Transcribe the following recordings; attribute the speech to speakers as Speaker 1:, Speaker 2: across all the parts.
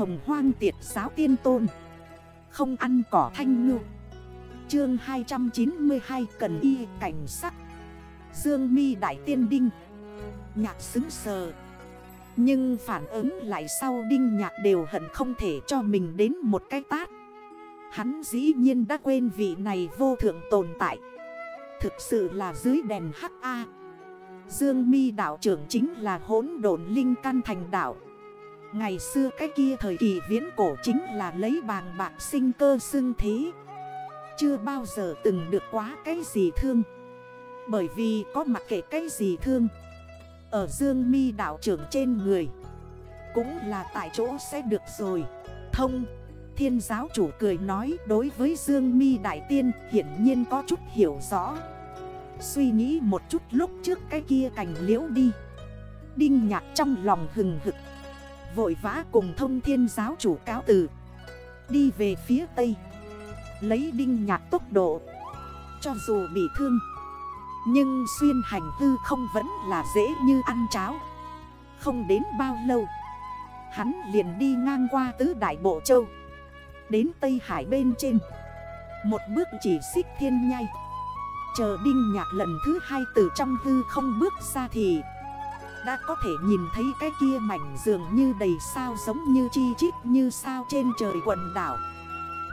Speaker 1: hồng hoang tiệt giáo tiên tôn. Không ăn cỏ thanh ngư. Chương 292 cần y cảnh sắc. Dương mi đại tiên đinh. Nhạc xứng sờ. Nhưng phản ứng lại sau đinh nhạc đều hận không thể cho mình đến một cái tát. Hắn dĩ nhiên đã quên vị này vô thượng tồn tại. Thực sự là dưới đèn HA Dương mi đảo trưởng chính là hỗn độn linh căn thành đảo Ngày xưa cái kia thời kỳ viễn cổ chính là lấy bàng bạc sinh cơ xưng thế Chưa bao giờ từng được quá cái gì thương. Bởi vì có mặc kệ cái gì thương. Ở dương mi đảo trưởng trên người, Cũng là tại chỗ sẽ được rồi. Thông, Thiên giáo chủ cười nói đối với Dương mi Đại Tiên hiển nhiên có chút hiểu rõ. Suy nghĩ một chút lúc trước cái kia cành liễu đi. Đinh nhạc trong lòng hừng hực Vội vã cùng thông thiên giáo chủ cáo từ. Đi về phía tây. Lấy đinh nhạc tốc độ. Cho dù bị thương. Nhưng xuyên hành tư không vẫn là dễ như ăn cháo. Không đến bao lâu. Hắn liền đi ngang qua tứ đại bộ châu. Đến Tây Hải bên trên. Một bước chỉ xích thiên nhai. Chờ đinh nhạc lần thứ hai từ trong hư không bước ra thì đã có thể nhìn thấy cái kia mảnh dường như đầy sao giống như chi chít như sao trên trời quần đảo.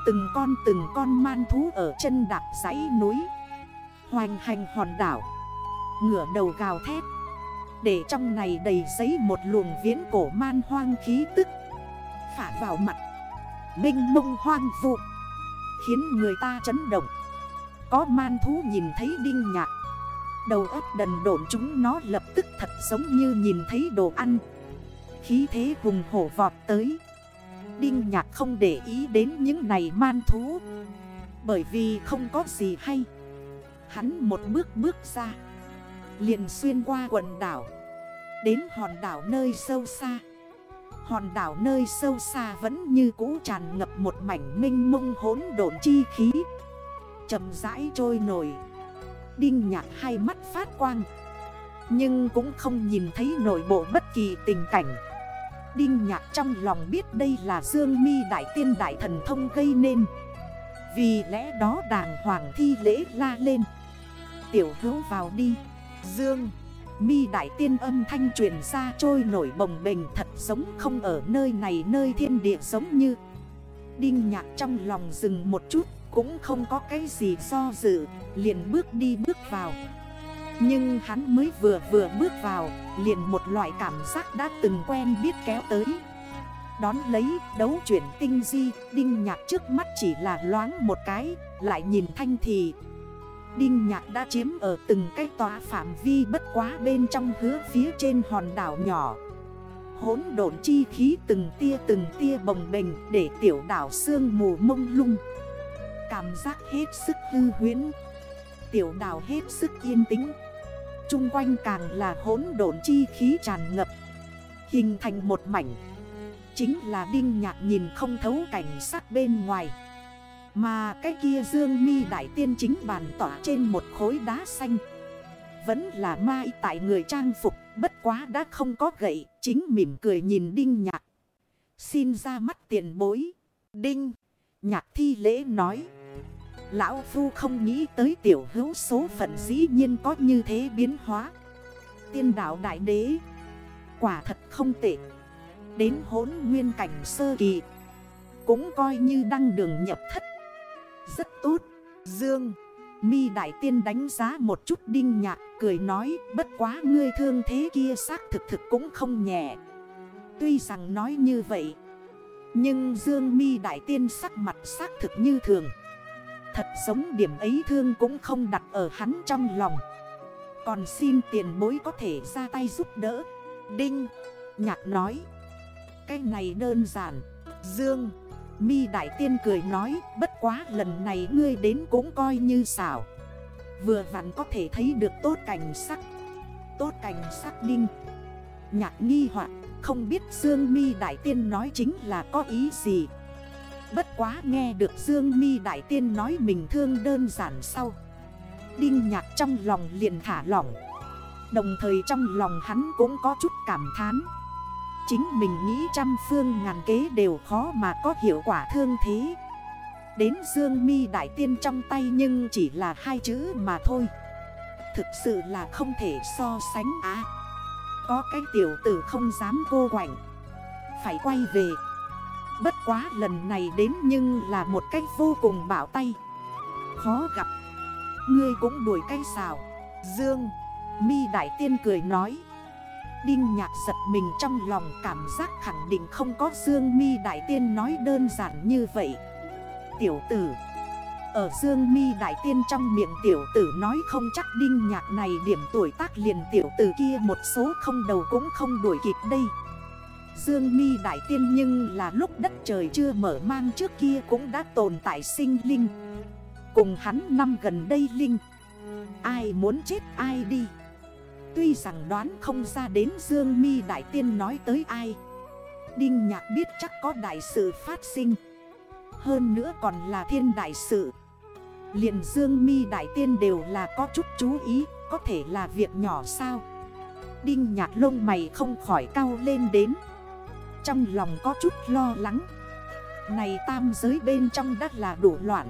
Speaker 1: Từng con từng con man thú ở chân đạp dãy núi. Hoành hành hòn đảo. Ngửa đầu gào thét. Để trong này đầy giấy một luồng viễn cổ man hoang khí tức. Phả vào mặt. Minh mông hoang vụ Khiến người ta chấn động. Có man thú nhìn thấy đinh nhạc. Đầu óc đần độn chúng nó lập tức thật giống như nhìn thấy đồ ăn. Khí thế hùng hổ vọt tới. Đinh nhạc không để ý đến những này man thú. Bởi vì không có gì hay. Hắn một bước bước ra. Liền xuyên qua quần đảo. Đến hòn đảo nơi sâu xa. Hòn đảo nơi sâu xa vẫn như cũ tràn ngập một mảnh minh mông hốn độn chi khí. Chậm rãi trôi nổi. Đinh nhạc hai mắt phát quang. Nhưng cũng không nhìn thấy nội bộ bất kỳ tình cảnh. Đinh nhạc trong lòng biết đây là Dương mi Đại Tiên Đại Thần Thông gây nên. Vì lẽ đó đàng hoàng thi lễ la lên. Tiểu hữu vào đi. Dương Mi đại tiên âm thanh truyền ra trôi nổi bồng bềnh thật giống không ở nơi này nơi thiên địa giống như. Đinh nhạc trong lòng dừng một chút cũng không có cái gì do dự, liền bước đi bước vào. Nhưng hắn mới vừa vừa bước vào, liền một loại cảm giác đã từng quen biết kéo tới. Đón lấy đấu chuyển tinh di, Đinh nhạc trước mắt chỉ là loáng một cái, Lại nhìn thanh thì. Đinh nhạc đã chiếm ở từng cái tòa phạm vi bất quá bên trong hứa phía trên hòn đảo nhỏ. Hốn độn chi khí từng tia từng tia bồng bềnh để tiểu đảo sương mù mông lung. Cảm giác hết sức hư huyến Tiểu đảo hết sức yên tĩnh. Trung quanh càng là hỗn độn chi khí tràn ngập. Hình thành một mảnh. Chính là đinh nhạc nhìn không thấu cảnh sắc bên ngoài. Mà cái kia dương mi đại tiên chính bàn tỏa trên một khối đá xanh. Vẫn là mai tại người trang phục, Bất quá đã không có gậy, Chính mỉm cười nhìn đinh nhạc. Xin ra mắt tiền bối. Đinh Nhạc thi lễ nói. Lão Phu không nghĩ tới tiểu hữu số phận dĩ nhiên có như thế biến hóa. Tiên đạo đại đế, Quả thật không tệ. Đến hốn nguyên cảnh sơ kỳ, Cũng coi như đăng đường nhập thất. Rất tốt. Dương, Mi Đại Tiên đánh giá một chút đinh nhạc Cười nói, bất quá ngươi thương thế kia xác thực thực cũng không nhẹ. Tuy rằng nói như vậy nhưng Dương Mi Đại Tiên sắc mặt xác thực như thường. Thật giống điểm ấy thương cũng không đặt ở hắn trong lòng. Còn xin tiền bối có thể ra tay giúp đỡ. Đinh, Nhạc nói. Cái này đơn giản. Dương Mi Đại Tiên cười nói, Bất quá lần này ngươi đến cũng coi như xảo. Vừa vặn có thể thấy được tốt cảnh sắc. Tốt cảnh sắc đinh. Nhạc nghi hoặc. Không biết Dương Mi Đại Tiên nói chính là có ý gì. Bất quá nghe được Dương Mi Đại Tiên nói mình thương đơn giản sau. Đinh nhạc trong lòng liền thả lỏng. Đồng thời trong lòng hắn cũng có chút cảm thán. Chính mình nghĩ trăm phương ngàn kế đều khó mà có hiệu quả thương thế. Đến dương mi đại tiên trong tay nhưng chỉ là hai chữ mà thôi. Thực sự là không thể so sánh á. Có cái tiểu tử không dám cô quạnh. Phải quay về. Bất quá lần này đến nhưng là một cách vô cùng bảo tay. Khó gặp. Ngươi cũng đuổi cây xào. Dương, Mi Đại Tiên cười nói. Đinh nhạc giật mình trong lòng cảm giác khẳng định không có Dương Mi Đại Tiên nói đơn giản như vậy. Tiểu tử ở Dương Mi Đại Tiên trong miệng tiểu tử nói không chắc đinh nhạc này điểm tuổi tác liền tiểu tử kia một số không đầu cũng không đuổi kịp đây. Dương mi Đại Tiên nhưng là lúc đất trời chưa mở mang trước kia cũng đã tồn tại sinh linh. Cùng hắn năm gần đây linh. Ai muốn chết ai đi. Tuy rằng đoán không ra đến Dương mi Đại Tiên nói tới ai. Đinh Nhạc biết chắc có đại sự phát sinh. Hơn nữa còn là thiên đại sự liền Dương mi Đại Tiên đều là có chút chú ý, Có thể là việc nhỏ sao? Đinh Nhạc lông mày không khỏi cao lên đến. Trong lòng có chút lo lắng. Này tam giới bên trong đất là đủ loạn.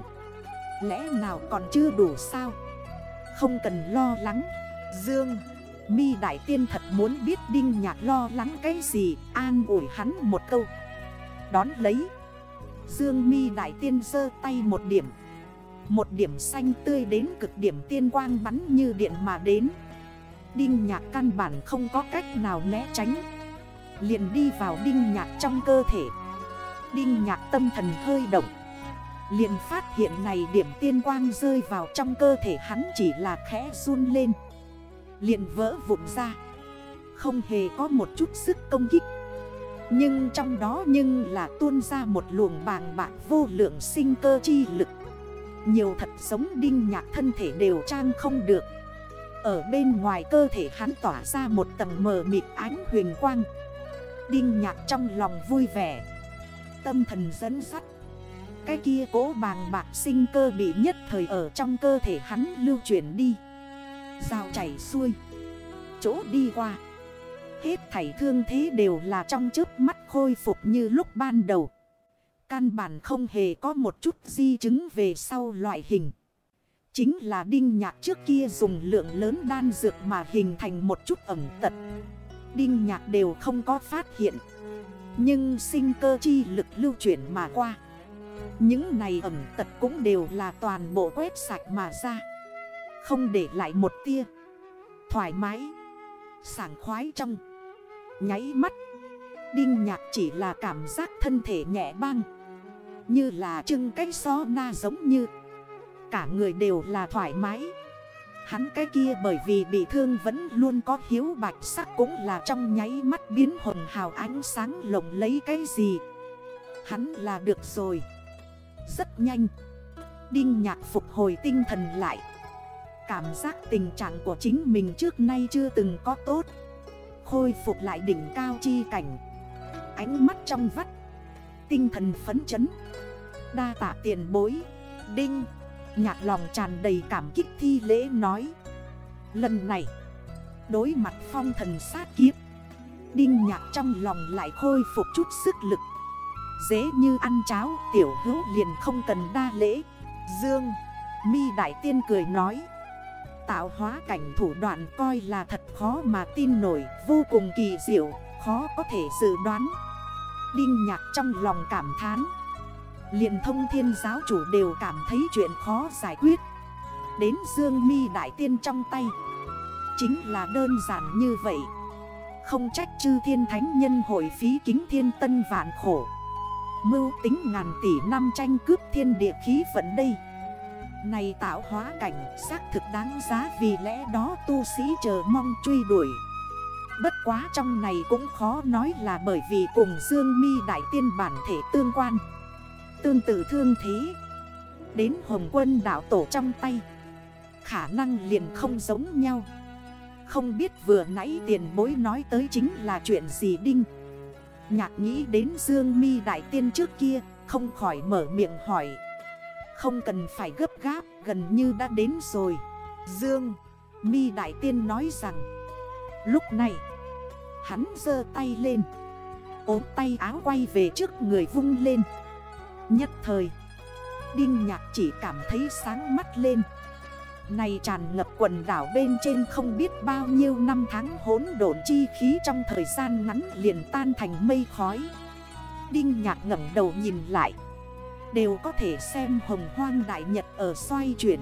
Speaker 1: Lẽ nào còn chưa đủ sao? Không cần lo lắng. Dương Mi Đại Tiên thật muốn biết Đinh Nhạc lo lắng cái gì, An ủi hắn một câu. Đón lấy. Dương Mi Đại Tiên sơ tay một điểm. Một điểm xanh tươi đến cực điểm tiên quang bắn như điện mà đến. Đinh Nhạc căn bản không có cách nào né tránh. Liền đi vào Đinh Nhạc trong cơ thể. Đinh Nhạc tâm thần hơi động. Liền phát hiện này điểm tiên quang rơi vào trong cơ thể hắn chỉ là khẽ run lên. Liền vỡ vụn ra. Không hề có một chút sức công kích. Nhưng trong đó nhưng là tuôn ra một luồng bàng bạc vô lượng sinh cơ chi lực. Nhiều thật giống đinh nhạc thân thể đều trang không được. Ở bên ngoài cơ thể hắn tỏa ra một tầng mờ mịt ánh huyền quang. Đinh nhạc trong lòng vui vẻ. Tâm thần dẫn sắt Cái kia cố bàng bạc sinh cơ bị nhất thời ở trong cơ thể hắn lưu chuyển đi. Rào chảy xuôi. Chỗ đi qua. Hết thảy thương thế đều là trong trước mắt khôi phục như lúc ban đầu. Căn bản không hề có một chút di chứng về sau loại hình. Chính là đinh nhạc trước kia dùng lượng lớn đan dược mà hình thành một chút ẩm tật. Đinh nhạc đều không có phát hiện. Nhưng sinh cơ chi lực lưu chuyển mà qua. Những này ẩm tật cũng đều là toàn bộ quét sạch mà ra. Không để lại một tia. Thoải mái. Sảng khoái trong. Nháy mắt. Đinh nhạc chỉ là cảm giác thân thể nhẹ băng. Như là trưng cái so na giống như. Cả người đều là thoải mái. Hắn cái kia bởi vì bị thương vẫn luôn có hiếu bạch sắc cũng là trong nháy mắt biến hồn hào ánh sáng lộng lấy cái gì. Hắn là được rồi. Rất nhanh. Đinh nhạc phục hồi tinh thần lại. Cảm giác tình trạng của chính mình trước nay chưa từng có tốt. Khôi phục lại đỉnh cao chi cảnh. Ánh mắt trong vắt Tinh thần phấn chấn. Đa tạ tiền bối Đinh. Nhạc lòng tràn đầy cảm kích thi lễ nói. Lần này Đối mặt phong thần sát kiếp Đinh nhạc trong lòng lại khôi phục chút sức lực. Dễ như ăn cháo Tiểu hữu liền không cần đa lễ. Dương Mi Đại Tiên cười nói. Tạo hóa cảnh thủ đoạn coi là thật khó mà tin nổi Vô cùng kỳ diệu, khó có thể dự đoán. Đinh nhạc trong lòng cảm thán. Liền thông thiên giáo chủ đều cảm thấy chuyện khó giải quyết. Đến dương mi đại tiên trong tay. Chính là đơn giản như vậy. Không trách chư thiên thánh nhân hội phí kính thiên tân vạn khổ. Mưu tính ngàn tỷ năm tranh cướp thiên địa khí vận đây. Này tạo hóa cảnh, xác thực đáng giá vì lẽ đó tu sĩ chờ mong truy đuổi. Bất quá trong này cũng khó nói là bởi vì cùng Dương mi Đại Tiên bản thể tương quan. Tương tự thương thế. Đến Hồng quân đảo tổ trong tay. Khả năng liền không giống nhau. Không biết vừa nãy tiền bối nói tới chính là chuyện gì đinh. Nhạc nghĩ đến Dương mi Đại Tiên trước kia, Không khỏi mở miệng hỏi. Không cần phải gấp gáp, gần như đã đến rồi. Dương Mi Đại Tiên nói rằng Lúc này, Hắn dơ tay lên, ốm tay áo quay về trước người vung lên. Nhất thời, Đinh nhạc chỉ cảm thấy sáng mắt lên. Này tràn ngập quần đảo bên trên không biết bao nhiêu năm tháng hốn độn chi khí trong thời gian ngắn liền tan thành mây khói. Đinh nhạc ngẩng đầu nhìn lại, Đều có thể xem hồng hoang đại nhật ở xoay chuyển.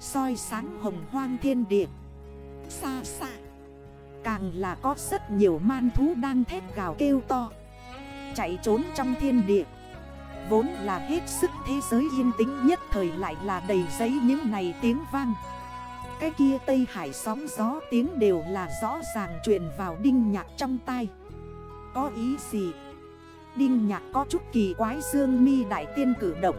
Speaker 1: Soi sáng hồng hoang thiên địa. Xa xa. Càng là có rất nhiều man thú đang thét gào kêu to. Chạy trốn trong thiên địa. Vốn là hết sức thế giới yên tĩnh nhất thời lại là đầy giấy những này tiếng vang. Cái kia Tây Hải sóng gió tiếng đều là rõ ràng truyền vào đinh nhạc trong tay Có ý gì? Đinh nhạc có chút kỳ quái dương mi đại tiên cử động.